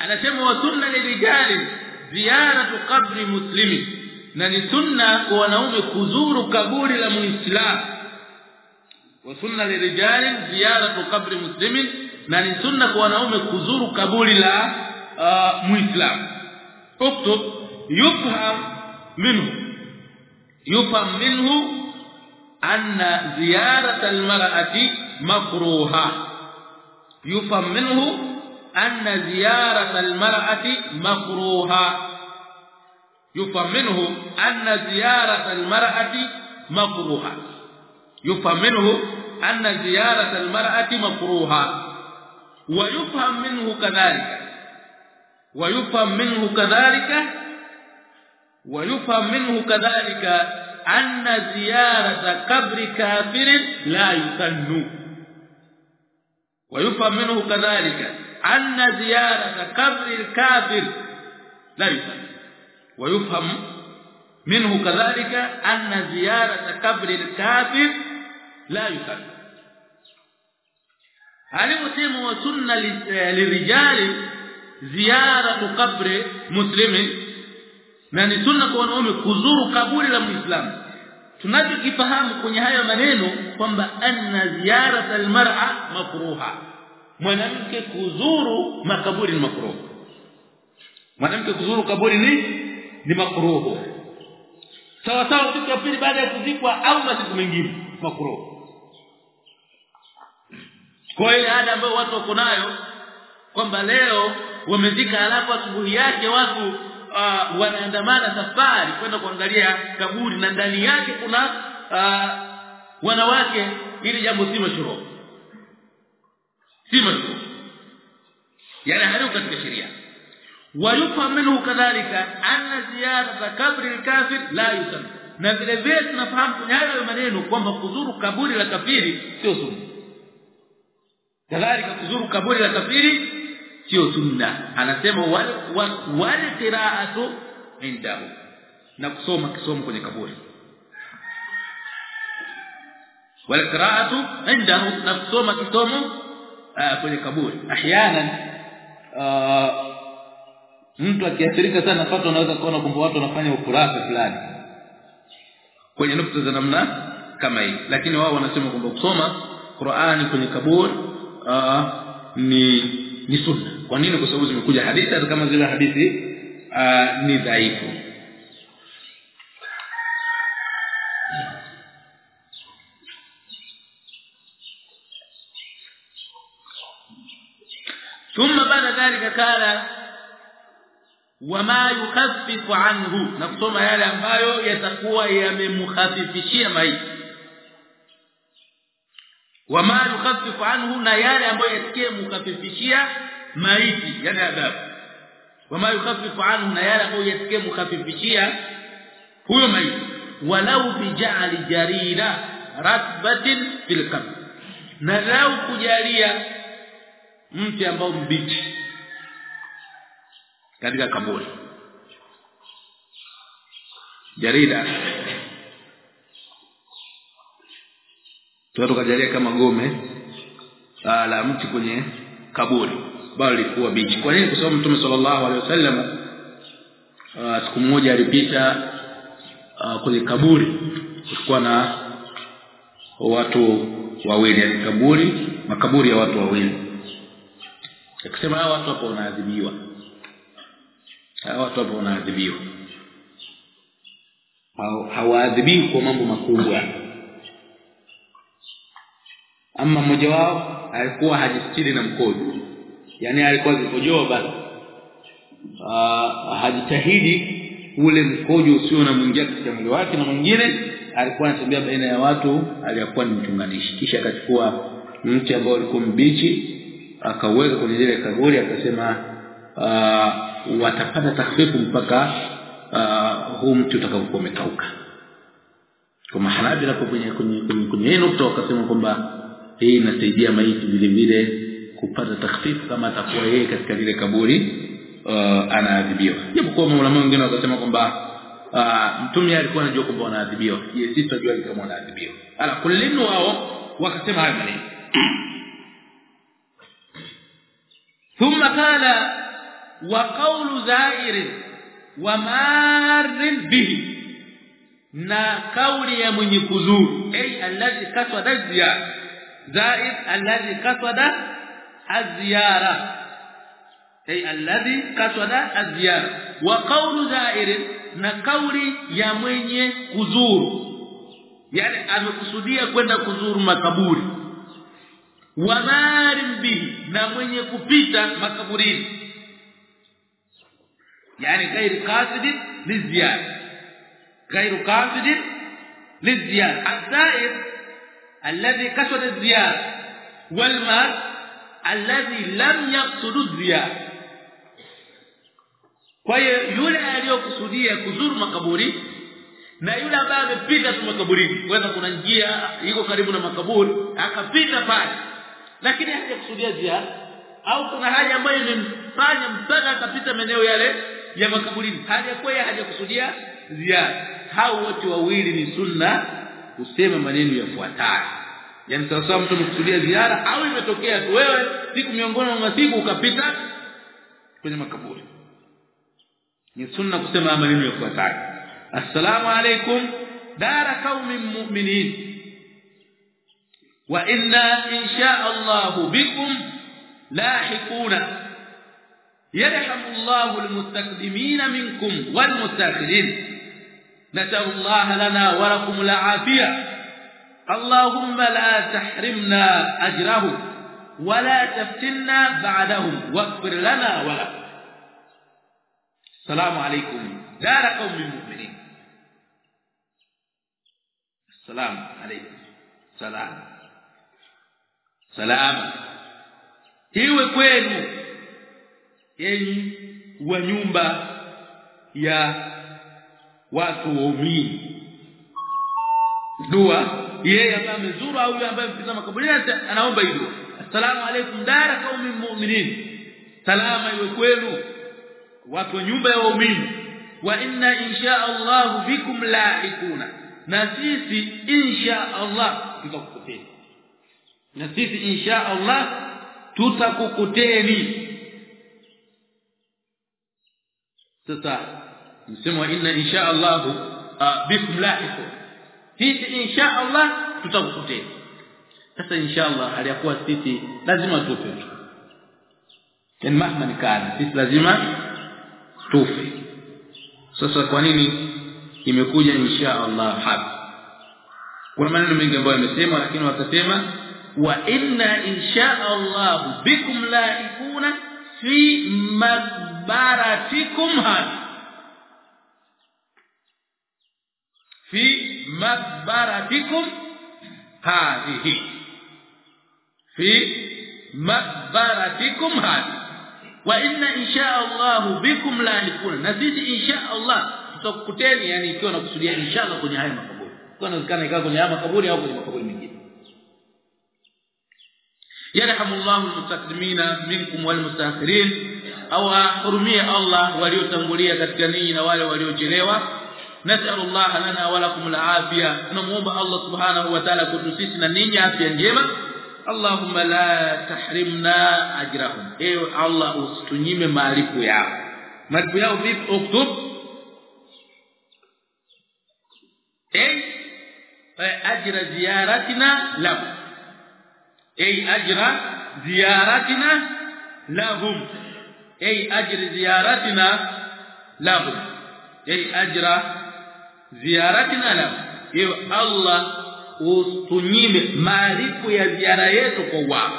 أنا اسمع وسنة لرجال زيارة قبر مسلمين na ni sunna kwa wanaume kuzuru kaburi la muislam wa sunna lirijali ziyaratu qabri muslimin na ni sunna kwa wanaume kuzuru kaburi la uh, muislam uktub yufham minhu yufham minhu anna ziyarat almar'ati makruha yufham minhu anna ziyarat almar'ati makruha يفهم منه أن زيارة المرأة مكروهة. يفهم منه أن زيارة المرأة مكروهة. ويفهم منه كذلك. ويفهم منه كذلك. ويفهم منه كذلك أن زيارة قبر كافر لا يسن. ويفهم منه كذلك أن زيارة قبر الكافر لا يسن. ويفهم منه كذلك أن زيارة قبر الكافر لا يسن alimusema wa sunna lirijali ziyaratu qabri muslimin na ni sunna kwa wanaume kuzuru kaburi la muislamu tunachokifahamu kwenye haya maneno kwamba anna ziyarata almar'a makruha mwanamke kuzuru makaburi ni makruh mwanamke kuzuru kaburi ni ni makruh sawa sawa siku ya pili baada ya kuzikwa au masiku mengine makruh kwa ile ada ambayo watu wako nayo kwamba leo wamezika alafu asubuhi yake watu uh, wanaandamana safari kwenda kuangalia kaburi na ndani yake kuna uh, wanawake ili jambo si mashuru si mashuru yani haliku katika sheria ويفهم منه كذلك أن زيارة قبر الكافر لا يسن na vile vile tunafahamu kwenye hayo maneno kwamba kuzuru kaburi la kafiri sio sunna kadhalika kuzuru kaburi la kafiri sio sunna anasema wal wal qira'atu indahu na kusoma kisomo kwenye kaburi wal qira'atu indahu na kusoma kisomo kwenye kaburi ahyanan mtu akiathirika sana pato anaweza kuona kwamba watu wanafanya ukurasa fulani kwenye nukta za namna kama hii lakini wao wanasema kwamba kusoma Qur'ani kwenye kaburi ni ni sunna kwa nini kwa sababu zimekuja hadithi hata kama zile hadithi aa, ni dhaifu ثم بعد ذلك قال wama yukaffifu anhu na kusoma yale ambayo yatakuwa yamemkhafifishia maisha wama yukaffifu anhu na yale ambayo yatikie mkhafifishia maiti yani adhabu. Wama yukaffifu anhu na yale ambayo yatikie mkhafifishia huyo maiti. Walau bijali jarida ratbatin fil qabr na lau kujalia mti ambao mbichi katika kaburi. Jarida. Tuko kajalia kama gome la mti kwenye kaburi. Bali kuwa bichi. Kwa nini? Kwa sababu mtume sallallahu alaihi wasallam siku moja alipita kwenye kaburi. Kulikuwa na watu wawili kaburi makaburi ya watu wawili. Akisema hao watu hapo wanaadhibiwa watu hapo wanaadhibiwa. Hawaadhibiwi kwa mambo makubwa. Ama mmoja wao alikuwa hajistiri na mkojo. Yani alikuwa zikojoa basi. Hajitahidi ule mkojo usio na mwingia katika mwili wake na mwingine alikuwa anatembea baina ya watu aliyakuwa ni mchunganishi. Kisha akachukua mti ambao ulikuwa mbichi akauweka kwenye ile kaburi akasema watapata takfifu mpaka huu mti utakapokuwa umekauka kwa mahanabila kwa kwenye kwenye kwenye, kwenye nukta wakasema kwamba hii inasaidia maiti vile vile kupata takfifu kama atakuwa yeye katika lile kaburi uh, anaadhibiwa japokuwa maulama wengine wakasema kwamba uh, mtume alikuwa anajua kwamba wanaadhibiwa je sisi tunajua kama wanaadhibiwa ala kullinu wao wakasema haya maneno ثم قال wa qawlu zairin wa marrin bihi na kauli ya mwenye kuzuru. Ay allazi qasada ziyara zaid allazi qasada aziyara ay alladhi qasada aziyara wa qawlu zairin na kauli ya mwenye kuzuru. Yani amekusudia kwenda kuzuru makaburi. Wa marin bihi na mwenye kupita makaburini. يعني غير قاصد للزيادة. غير قاصد للزيادة. الزائر الذي قصد الزيادة والمال الذي لم يقصد الزيادة. فيولئ اليقصديه يزور مقابر ما يولى بعد بيت المقابرين وإذا كنا نجيء يكون قريب من المقابر اكفيت بعد لكن هي يقصديه زياره au kuna hali ambayo imemfanya mpaka akapita maeneo yale ya makaburini. Hajakuwa hajakusudia ziara hao wote wawili ni sunna kusema maneno yafuatayo. Yani sasa mtu amekusudia ziara au imetokea tu wewe siku miongoni mwa siku ukapita kwenye makaburi. Ni sunna kusema maneno yafuatayo. Assalamu alaykum dara qaumin mu'minin. Wa inna insha Allah bikum lahiquna يرحم الله المستقدمين منكم والمستأخرين. نسأل الله لنا ولكم العافية. اللهم لا تحرمنا أجره ولا تفتنا بعدهم واغفر لنا ولكم السلام عليكم دار قوم المؤمنين السلام عليكم. سلام. سلام. Iwe kwenu. Enyi wa nyumba ya watu waumini. Dua yeye ambaye amezuru au yule ambaye mpita makaburi anaomba hilo assalamu alaykum dara qaumin mu'minin. Salama iwe kwenu watu wa nyumba ya waumini. Wa inna insha Allah bikum lahiquna na sisi insha Allah tutakukuteni. Na sisi insha Allah tutakukuteni sasa msemo inna insha Allah bikum lahiqun sisi insha Allah tutakukuteni sasa insha Allah aliyakuwa sisi lazima tufe. Yani mahma nikana sisi lazima tufe. Sasa kwa nini imekuja insha Allah hapa kuna maneno mengi ambayo yamesema lakini wakasema wa inna insha Allah bikum laikuna fi makbaratikum hadi في مقبرتكم هذه في مقبرتكم هذه وان ان شاء الله بكم لاحقون نزيد ان شاء الله tutakuteni yani ikiwa nakusudia inshallah kwenye haya makaburi kwa inawezekana ikawa kwenye haya makaburi au kwenye makaburi mengine yarhamullahu almustaqdimina minkum walmustakhirin au ahurumie Allah waliotangulia katika ninyi na wale waliochelewa. Nasallu Allah lana wa lakum al-afia. Allah subhanahu wa ta'ala kutu sisi na ninyi afya njema. Allahumma la tahrimna ajrahum. Ewe Allah usitunyime malipo yao. Malipo yao vipi uktub? Eh ajra ziyaratina lahum. Ay ajra ziyaratina lahum ay ajri ziyaratina lahu ay ajra ziyaratina lahu hiyo Allah ustunyime maarifu ya ziara yetu kwa wao.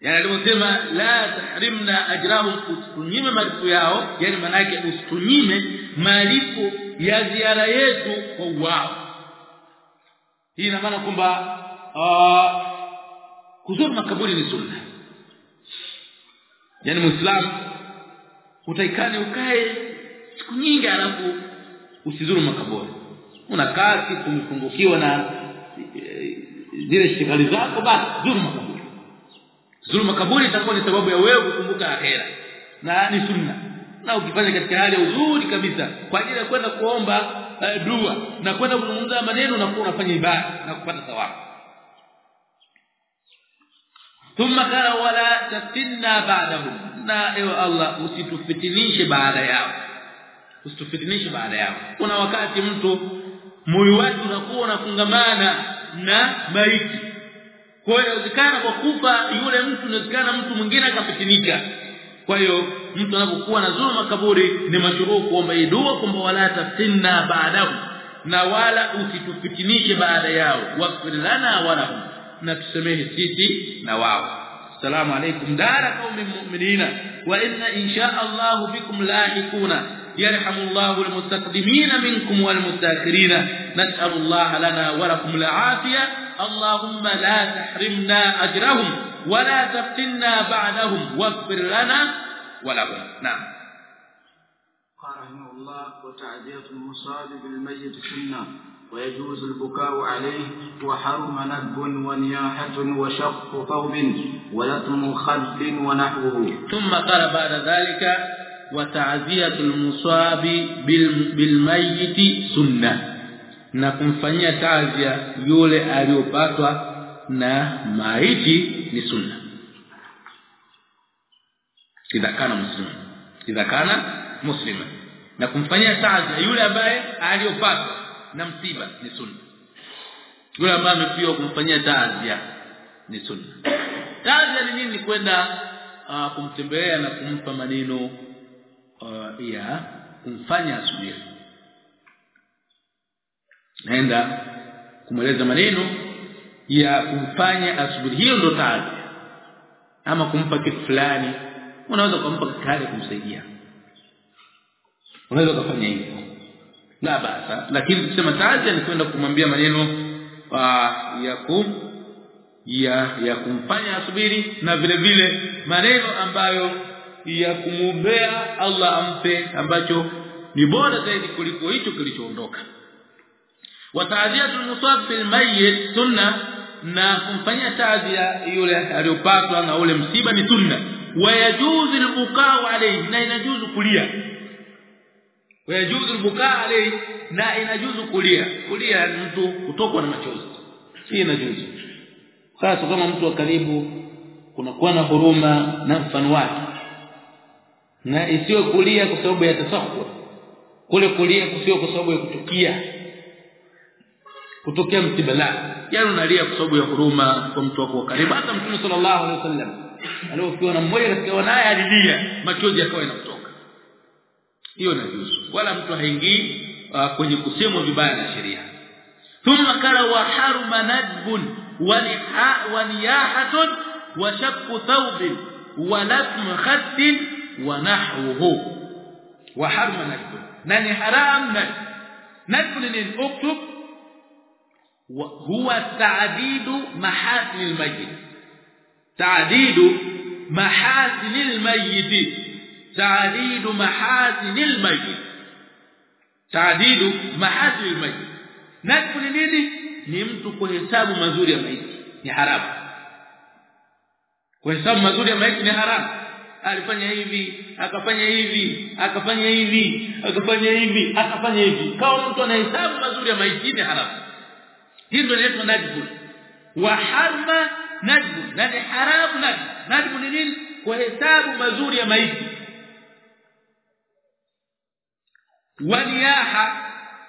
Yani aliposema la tahrimna ajrahu ustunyime malipo yao. Yani manake ustunyime malipo ya ziara yetu kwa wao. Hii ina maana kwamba ah, kusoma makaburi ni sunna yani muislamu utaikane ukae siku nyingi alafu usizuru makaburi. Unakaa siku umefungukiwa na zile shikali zako basi zuru makaburi. Zuru makaburi itakuwa ni sababu ya wewe kukumbuka akhera. Na ni sunna. Na ukifanya katika hali ya uzuri kabisa kwa ajili ya kwenda kuomba uh, dua na kwenda kuzungumza maneno na kuwa unafanya ibada na kupata thawabu thumma قال wala tafinna ba'dahum. Na ewe Allah usitufitinishe baada yao. Usitufitinishe baada yao. Kuna wakati mtu moyo wake unakuwa unafungamana na maiti. Kwa hiyo inawezekana kwa kufa yule mtu inawezekana mtu mwingine akafitinika. Kwa hiyo mtu anapokuwa anazuru kaburi ni mashuruhu kuomba dua kwamba wala tafinna baadahu na wala usitufitinishe baada yao. Waghfir lana walahum na tusamehe sisi na wao salamu alaykum dara qaumin mu'minina wa inna insha Allah bikum lahiquna yarhamullahu almustaqdimina minkum walmustakhirina nas'alu Allah lana wa lakum al'afiya Allahumma la tahrimna ajrahum wa la taftinna ba'dahum waghfir lana wa lahum na'am قال رحمه الله وتعزية المصاب بالميت سنه ويجوز البكاء عليه وحرم ندب ونياحة وشق ثوب ولطم خد ونحوه ثم قال بعد ذلك وتعزية المصاب بالميت سنة na kumfanyia tazia yule aliyopatwa na maiti ni sunna idha kana muslima idha kana muslima na kumfanyia tazia yule ambaye aliyopatwa na msiba ni sunna. Yule ambaye amefiwa kumfanyia tazia ni sunna. Tazia ni nini? Kwenda uh, kumtembelea na kumpa maneno uh, ya kumfanya asubiri. Naenda kumweleza maneno ya kumfanya asubiri. Hiyo ndo tazia ama kumpa kitu fulani. Unaweza kumpa kale kumsaidia. Unaweza kufanya hivyo la basa. Lakini kusema taja ni kwenda kumwambia maneno uh, ya kum ya ya kumfanya asubiri na vile vile maneno ambayo ya kumuombea Allah ampe ambacho ni bora zaidi kuliko hicho kilichoondoka. Wa ta'ziyatul musab bil mayyit sunna na kumfanyia ta'ziya yule aliyopatwa na ule msiba ni sunna. Wa yajuzu al alayhi na inajuzu kulia wa yajuzu al alayhi na inajuzu kulia. Kulia mtu kutokwa na machozi. Si inajuzu. Sasa kama mtu wa karibu kunakuwa na huruma na mfano wake. Na isiwe kulia kwa sababu ya tasahhur kule kulia kusiwe kwa sababu ya kutukia. Kutokea mtibala yani unalia kwa sababu ya huruma kwa mtu wako karibu. Hata mtume sallallahu alaihi wasallam aliyokuwa na mmoja katika wanaye alilia machozi yakawa yanatoka hiyo na juzu wala mtu haingii uh, kwenye kusemwa vibaya na sheria. Thumma kala wa haruma nadbun wa niyahatun wa shaqu thawbin wa latm khattin wa nahwuhu. Wa haruma nadbun. Na haram nadb. Nadbun ni uktub. Huwa ta'didu mahasin mayyit. Ta'didu mahasin mayyit ta'didu mahazinil mayyit. Ta'didu mahazinil mayyit. Nadbu ni nini? Ni mtu kuhesabu mazuri ya maiti. Ni haramu. Kuhesabu mazuri ya maiti ni haramu. Alifanya hivi akafanya hivi akafanya hivi akafanya hivi akafanya hivi. Kama mtu anahesabu mazuri ya maiti ni haramu. Hii ndio inaitwa wa harma najbu na ni haramu najbu nadbu ni nini? Kuhesabu mazuri ya maiti. waniyaha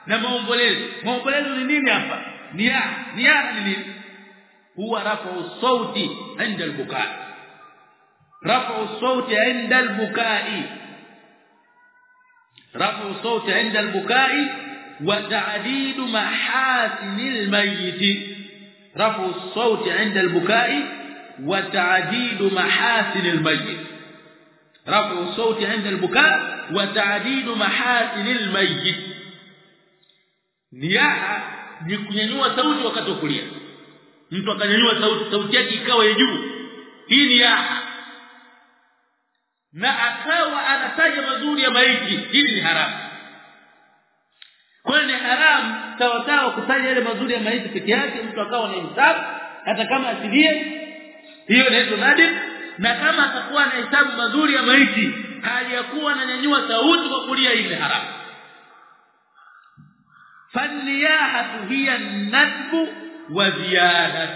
na maombolezo maombolezo ni nini hapa niyaha niyaha ni nini huwa rafu sauti inda albukai rafu sauti inda albukai rafu sauti inda albukai وتعديد محاسن الميت رفع الصوت عند البكاء وتعديد محاسن الميت رفع الصوت عند البكاء وتعديد محاسن الميت niyaha ni kunyanyua sauti wakati wa kulia mtu akanyanyua sauti sauti yake ikawa ya juu hii ni yaha na akawa anataja mazuri ya maiti hili ni haramu kwa ni haramu sawa sawa kutaja yale mazuri ya maiti peke yake mtu akawa na hisabu hata kama asilie hiyo inaitwa nadim Na kama atakuwa na hesabu mazuri ya maiti hali ya kuwa ananyanyua sauti kwa kulia ile haramu. فالنياحه هي الندب وزياده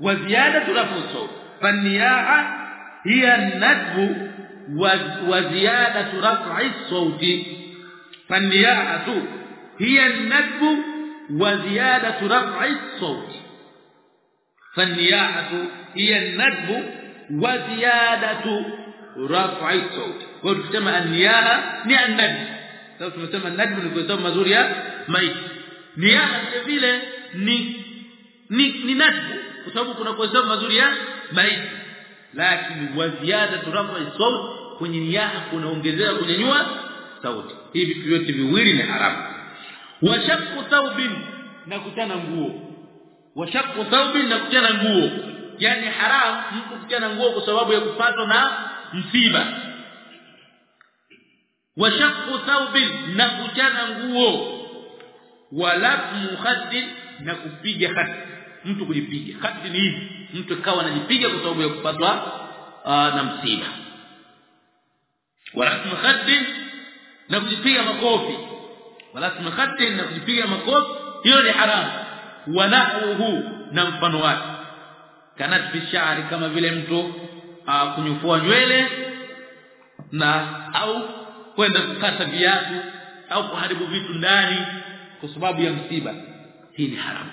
وزياده لفظ الصوت فالنياحه هي الندب وزياده رفع الصوت فالنياحه هي الندب وزياده رفع الصوت فالنياحه هي الندب وزياده رفع الصوت وتسمى النياحه ni الندب sasa tumesema nadbu ni kuhesabu mazuri ya maiti niyaha vile vile ni ni, ni nadbu kwa sababu kuna kuhesabu mazuri ya maiti lakini wa ziada turafa sauti kwenye niyaha kunaongezea kunyanyua sauti hivi vitu vyote viwili ni haramu washaqqu thawbin na kuchana nguo washaqqu thawbin na kuchana nguo yani haram mtu kuchana nguo kwa sababu ya kupatwa na msiba. Wa shaqqu thawbin na kuchana nguo. Wala muhaddid na kupiga hati mtu kujipiga hati ni hivi. Mtu kawa anajipiga kwa sababu ya kupatwa na msiba. Wala muhaddid na kujipiga makofi. Wala muhaddid na kujipiga makofi. Hiyo ni haramu wanahu na mfano wake kanat bishari kama vile mtu kunyufua nywele na au kwenda kukata viatu au kuharibu vitu ndani kwa sababu ya msiba. Hii ni haramu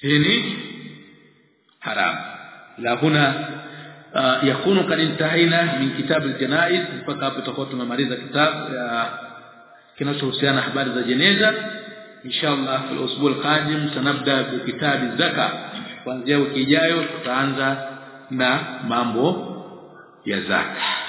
hii ni haramu la huna uh, yakunu kad intahina min kitab aljanaiz mpaka hapo tutakuwa tumemaliza kitabu ya kinachohusiana habari za jeneza inshallah الله usbu alqadim sanabda bi kitab zaka. Kuanzia wiki ijayo tutaanza na mambo ya zaka